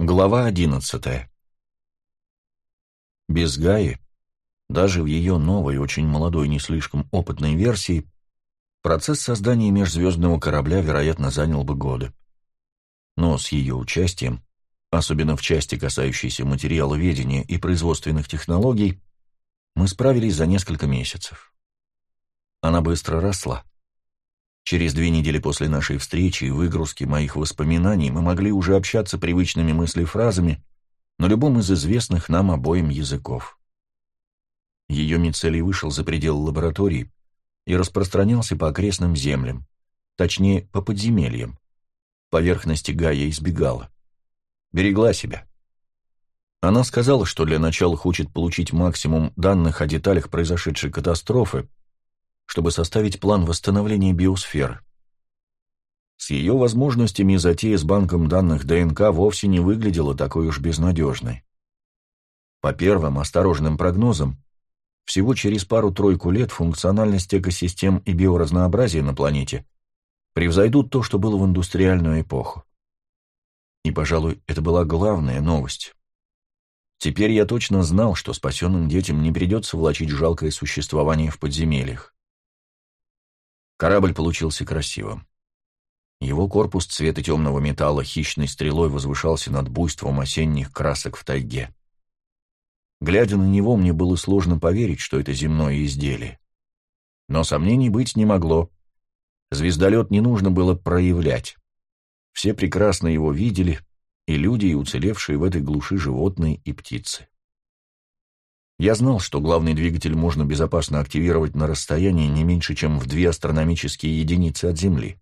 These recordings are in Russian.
Глава одиннадцатая. Без Гаи, даже в ее новой, очень молодой, не слишком опытной версии, процесс создания межзвездного корабля, вероятно, занял бы годы. Но с ее участием, особенно в части, касающейся материаловедения и производственных технологий, мы справились за несколько месяцев. Она быстро росла. Через две недели после нашей встречи и выгрузки моих воспоминаний мы могли уже общаться привычными мыслефразами на любом из известных нам обоим языков. Ее мицелий вышел за пределы лаборатории и распространялся по окрестным землям, точнее, по подземельям. Поверхности Гая избегала. Берегла себя. Она сказала, что для начала хочет получить максимум данных о деталях произошедшей катастрофы, чтобы составить план восстановления биосферы. С ее возможностями затея с банком данных ДНК вовсе не выглядела такой уж безнадежной. По первым осторожным прогнозам, всего через пару-тройку лет функциональность экосистем и биоразнообразие на планете превзойдут то, что было в индустриальную эпоху. И, пожалуй, это была главная новость. Теперь я точно знал, что спасенным детям не придется влачить жалкое существование в подземельях. Корабль получился красивым. Его корпус цвета темного металла хищной стрелой возвышался над буйством осенних красок в тайге. Глядя на него, мне было сложно поверить, что это земное изделие. Но сомнений быть не могло. Звездолет не нужно было проявлять. Все прекрасно его видели, и люди, и уцелевшие в этой глуши животные и птицы. Я знал, что главный двигатель можно безопасно активировать на расстоянии не меньше, чем в две астрономические единицы от Земли.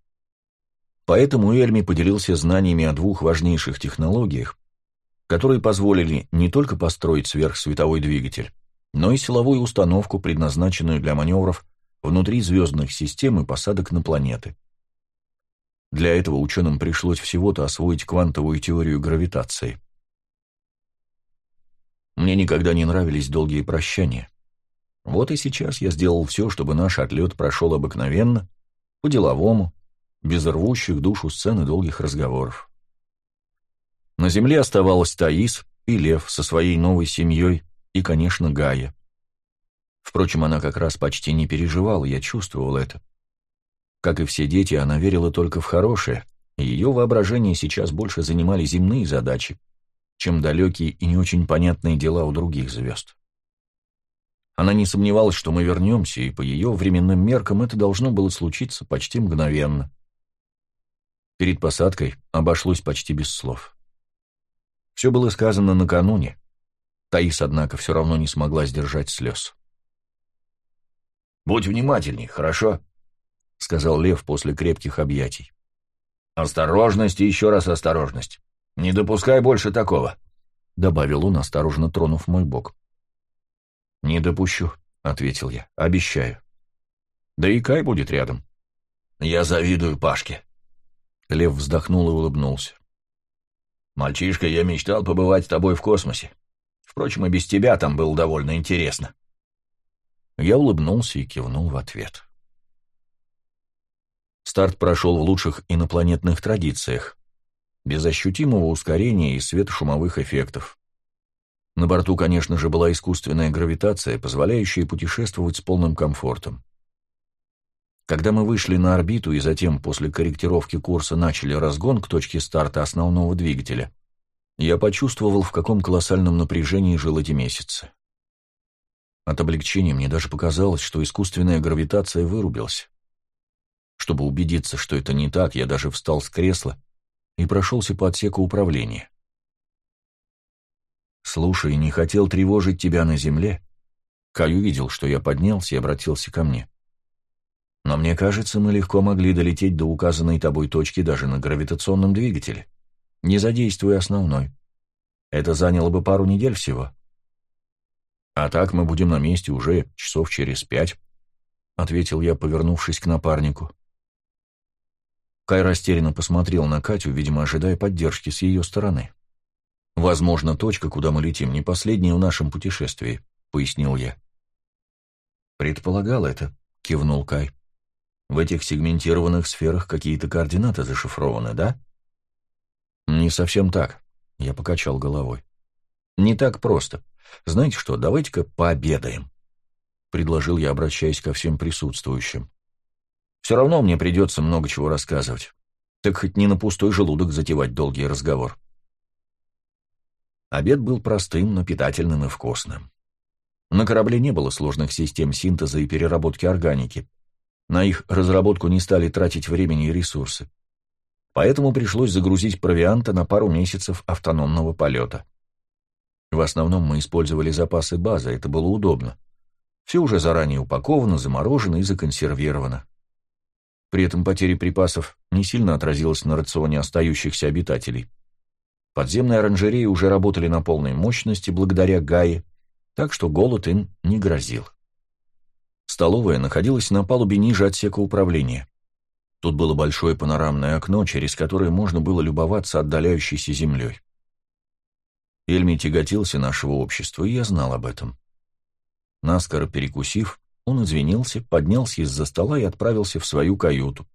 Поэтому Эльми поделился знаниями о двух важнейших технологиях, которые позволили не только построить сверхсветовой двигатель, но и силовую установку, предназначенную для маневров внутри звездных систем и посадок на планеты. Для этого ученым пришлось всего-то освоить квантовую теорию гравитации. Мне никогда не нравились долгие прощания. Вот и сейчас я сделал все, чтобы наш отлет прошел обыкновенно, по-деловому, без рвущих душу сцены долгих разговоров. На земле оставалась Таис и Лев со своей новой семьей и, конечно, Гая. Впрочем, она как раз почти не переживала, я чувствовал это. Как и все дети, она верила только в хорошее, и ее воображение сейчас больше занимали земные задачи, чем далекие и не очень понятные дела у других звезд. Она не сомневалась, что мы вернемся, и по ее временным меркам это должно было случиться почти мгновенно. Перед посадкой обошлось почти без слов. Все было сказано накануне. Таис, однако, все равно не смогла сдержать слез. «Будь внимательней, хорошо?» — сказал Лев после крепких объятий. «Осторожность и еще раз осторожность. Не допускай больше такого», — добавил он, осторожно тронув мой бок. «Не допущу», — ответил я, — «обещаю. Да и Кай будет рядом». «Я завидую Пашке». Лев вздохнул и улыбнулся. «Мальчишка, я мечтал побывать с тобой в космосе. Впрочем, и без тебя там было довольно интересно». Я улыбнулся и кивнул в ответ. Старт прошел в лучших инопланетных традициях без ощутимого ускорения и светошумовых эффектов. На борту, конечно же, была искусственная гравитация, позволяющая путешествовать с полным комфортом. Когда мы вышли на орбиту и затем после корректировки курса начали разгон к точке старта основного двигателя, я почувствовал, в каком колоссальном напряжении жил эти месяцы. От облегчения мне даже показалось, что искусственная гравитация вырубилась. Чтобы убедиться, что это не так, я даже встал с кресла и прошелся по отсеку управления. «Слушай, не хотел тревожить тебя на земле?» Кай увидел, что я поднялся и обратился ко мне. «Но мне кажется, мы легко могли долететь до указанной тобой точки даже на гравитационном двигателе, не задействуя основной. Это заняло бы пару недель всего. А так мы будем на месте уже часов через пять», — ответил я, повернувшись к напарнику. Кай растерянно посмотрел на Катю, видимо, ожидая поддержки с ее стороны. «Возможно, точка, куда мы летим, не последняя в нашем путешествии», — пояснил я. «Предполагал это», — кивнул Кай. «В этих сегментированных сферах какие-то координаты зашифрованы, да?» «Не совсем так. Я покачал головой. «Не так просто. Знаете что, давайте-ка пообедаем», — предложил я, обращаясь ко всем присутствующим. «Все равно мне придется много чего рассказывать. Так хоть не на пустой желудок затевать долгий разговор». Обед был простым, но питательным и вкусным. На корабле не было сложных систем синтеза и переработки органики. На их разработку не стали тратить времени и ресурсы. Поэтому пришлось загрузить провианта на пару месяцев автономного полета. В основном мы использовали запасы базы, это было удобно. Все уже заранее упаковано, заморожено и законсервировано. При этом потеря припасов не сильно отразилась на рационе остающихся обитателей. Подземные оранжереи уже работали на полной мощности благодаря Гае, так что голод им не грозил. Столовая находилась на палубе ниже отсека управления. Тут было большое панорамное окно, через которое можно было любоваться отдаляющейся землей. Эльми тяготился нашего общества, и я знал об этом. Наскоро перекусив, он извинился, поднялся из-за стола и отправился в свою каюту.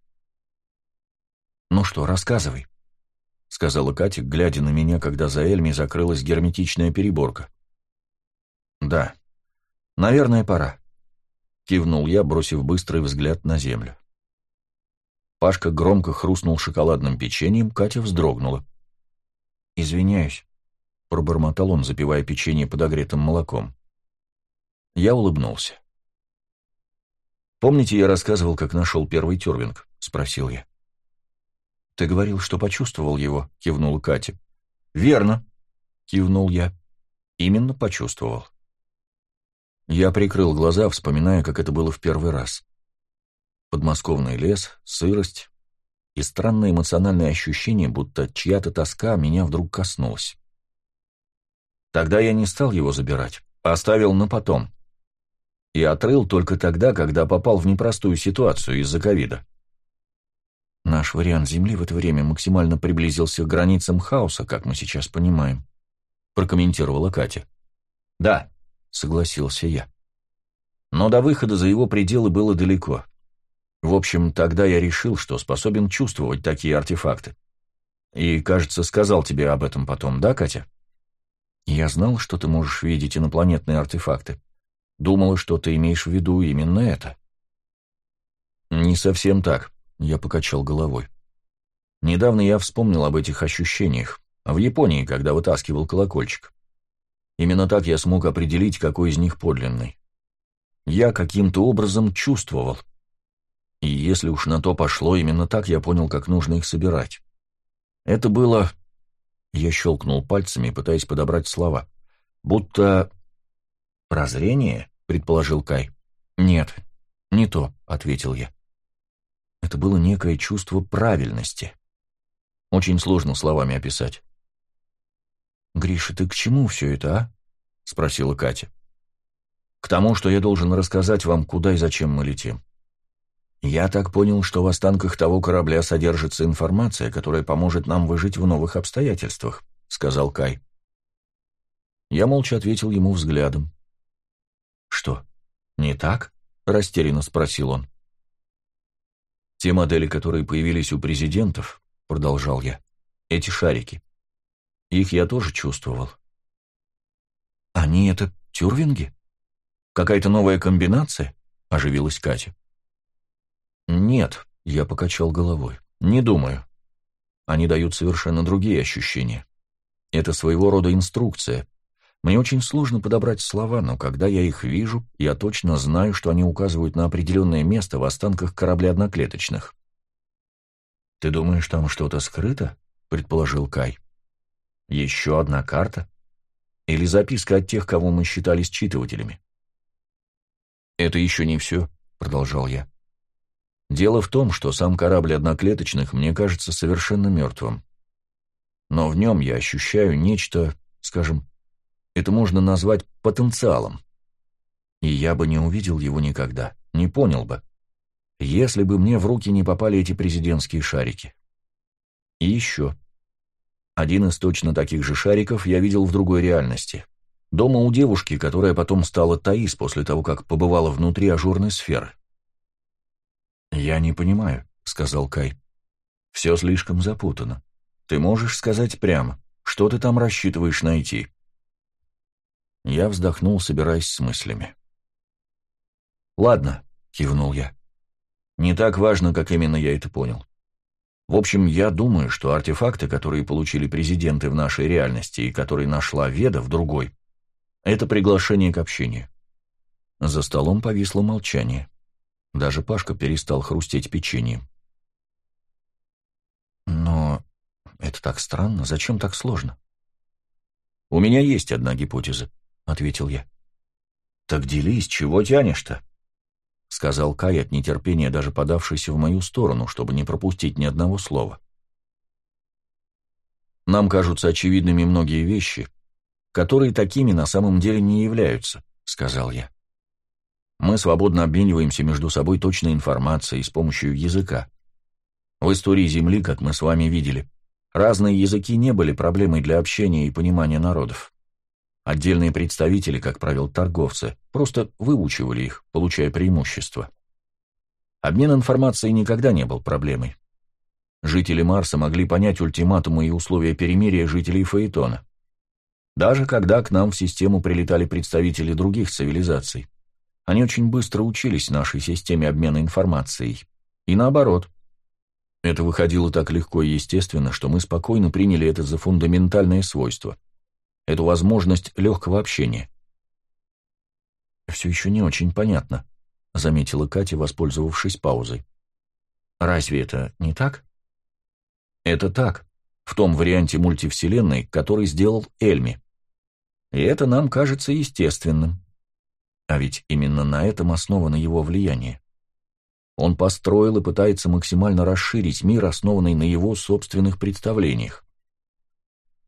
«Ну что, рассказывай», — сказала Катя, глядя на меня, когда за Эльми закрылась герметичная переборка. «Да, наверное, пора», — кивнул я, бросив быстрый взгляд на землю. Пашка громко хрустнул шоколадным печеньем, Катя вздрогнула. «Извиняюсь», — пробормотал он, запивая печенье подогретым молоком. Я улыбнулся. «Помните, я рассказывал, как нашел первый тюрвинг?» — спросил я. «Ты говорил, что почувствовал его», — кивнула Катя. «Верно», — кивнул я. «Именно почувствовал». Я прикрыл глаза, вспоминая, как это было в первый раз. Подмосковный лес, сырость и странное эмоциональное ощущение, будто чья-то тоска меня вдруг коснулась. Тогда я не стал его забирать, а оставил на потом. И отрыл только тогда, когда попал в непростую ситуацию из-за ковида. Наш вариант Земли в это время максимально приблизился к границам хаоса, как мы сейчас понимаем, прокомментировала Катя. Да, согласился я. Но до выхода за его пределы было далеко. В общем, тогда я решил, что способен чувствовать такие артефакты. И, кажется, сказал тебе об этом потом, да, Катя? Я знал, что ты можешь видеть инопланетные артефакты. Думала, что ты имеешь в виду именно это. Не совсем так, я покачал головой. Недавно я вспомнил об этих ощущениях, в Японии, когда вытаскивал колокольчик. Именно так я смог определить, какой из них подлинный. Я каким-то образом чувствовал. И если уж на то пошло, именно так я понял, как нужно их собирать. Это было... Я щелкнул пальцами, пытаясь подобрать слова. Будто... «Прозрение?» — предположил Кай. «Нет, не то», — ответил я. Это было некое чувство правильности. Очень сложно словами описать. «Гриша, ты к чему все это, а?» — спросила Катя. «К тому, что я должен рассказать вам, куда и зачем мы летим. Я так понял, что в останках того корабля содержится информация, которая поможет нам выжить в новых обстоятельствах», — сказал Кай. Я молча ответил ему взглядом. «Что, не так?» — растерянно спросил он. «Те модели, которые появились у президентов», — продолжал я, — «эти шарики. Их я тоже чувствовал. «Они это тюрвинги? Какая-то новая комбинация?» — оживилась Катя. «Нет», — я покачал головой, — «не думаю. Они дают совершенно другие ощущения. Это своего рода инструкция. Мне очень сложно подобрать слова, но когда я их вижу, я точно знаю, что они указывают на определенное место в останках корабля одноклеточных». «Ты думаешь, там что-то скрыто?» — предположил Кай. Еще одна карта? Или записка от тех, кого мы считали считывателями? «Это еще не все», — продолжал я. «Дело в том, что сам корабль одноклеточных мне кажется совершенно мертвым. Но в нем я ощущаю нечто, скажем, это можно назвать потенциалом. И я бы не увидел его никогда, не понял бы, если бы мне в руки не попали эти президентские шарики. И еще. Один из точно таких же шариков я видел в другой реальности. Дома у девушки, которая потом стала Таис после того, как побывала внутри ажурной сферы. «Я не понимаю», — сказал Кай. «Все слишком запутано. Ты можешь сказать прямо, что ты там рассчитываешь найти?» Я вздохнул, собираясь с мыслями. «Ладно», — кивнул я. «Не так важно, как именно я это понял. В общем, я думаю, что артефакты, которые получили президенты в нашей реальности и которые нашла Веда в другой, это приглашение к общению». За столом повисло молчание. Даже Пашка перестал хрустеть печеньем. «Но это так странно. Зачем так сложно?» «У меня есть одна гипотеза», — ответил я. «Так делись, чего тянешь-то?» — сказал Кай от нетерпения, даже подавшийся в мою сторону, чтобы не пропустить ни одного слова. «Нам кажутся очевидными многие вещи, которые такими на самом деле не являются», — сказал я. «Мы свободно обмениваемся между собой точной информацией с помощью языка. В истории Земли, как мы с вами видели, разные языки не были проблемой для общения и понимания народов. Отдельные представители, как правило торговцы, просто выучивали их, получая преимущество. Обмен информацией никогда не был проблемой. Жители Марса могли понять ультиматумы и условия перемирия жителей Фаэтона. Даже когда к нам в систему прилетали представители других цивилизаций, они очень быстро учились нашей системе обмена информацией. И наоборот. Это выходило так легко и естественно, что мы спокойно приняли это за фундаментальное свойство – эту возможность легкого общения. «Все еще не очень понятно», — заметила Катя, воспользовавшись паузой. «Разве это не так?» «Это так, в том варианте мультивселенной, который сделал Эльми. И это нам кажется естественным. А ведь именно на этом основано его влияние. Он построил и пытается максимально расширить мир, основанный на его собственных представлениях.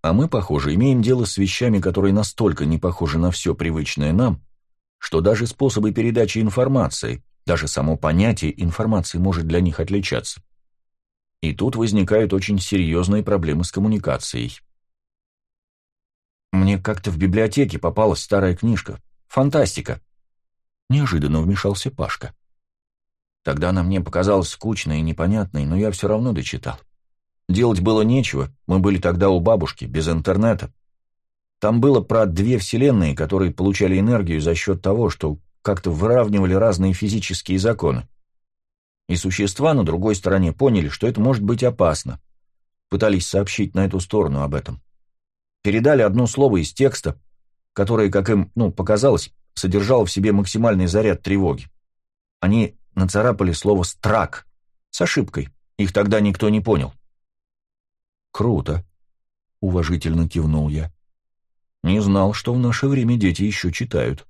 А мы, похоже, имеем дело с вещами, которые настолько не похожи на все привычное нам, что даже способы передачи информации, даже само понятие информации может для них отличаться. И тут возникают очень серьезные проблемы с коммуникацией. Мне как-то в библиотеке попалась старая книжка. Фантастика. Неожиданно вмешался Пашка. Тогда она мне показалась скучной и непонятной, но я все равно дочитал. Делать было нечего, мы были тогда у бабушки, без интернета. Там было про две вселенные, которые получали энергию за счет того, что как-то выравнивали разные физические законы. И существа на другой стороне поняли, что это может быть опасно. Пытались сообщить на эту сторону об этом. Передали одно слово из текста, которое, как им, ну, показалось, содержало в себе максимальный заряд тревоги. Они нацарапали слово «страк» с ошибкой. Их тогда никто не понял. «Круто», — уважительно кивнул я. «Не знал, что в наше время дети еще читают».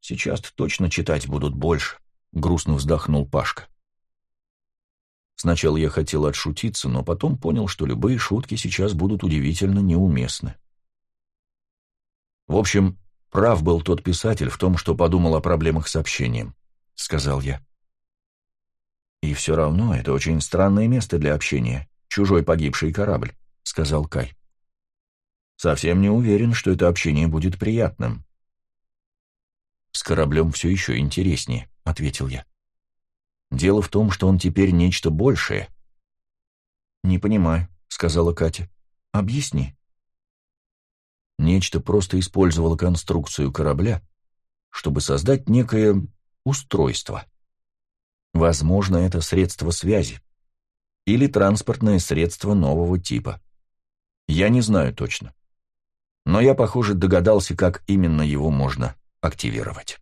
«Сейчас-то точно читать будут больше», — грустно вздохнул Пашка. Сначала я хотел отшутиться, но потом понял, что любые шутки сейчас будут удивительно неуместны. «В общем, прав был тот писатель в том, что подумал о проблемах с общением», — сказал я. «И все равно это очень странное место для общения», чужой погибший корабль», — сказал Кай. «Совсем не уверен, что это общение будет приятным». «С кораблем все еще интереснее», — ответил я. «Дело в том, что он теперь нечто большее». «Не понимаю», — сказала Катя. «Объясни». Нечто просто использовало конструкцию корабля, чтобы создать некое устройство. Возможно, это средство связи или транспортное средство нового типа. Я не знаю точно. Но я, похоже, догадался, как именно его можно активировать.